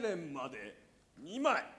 連まで2枚。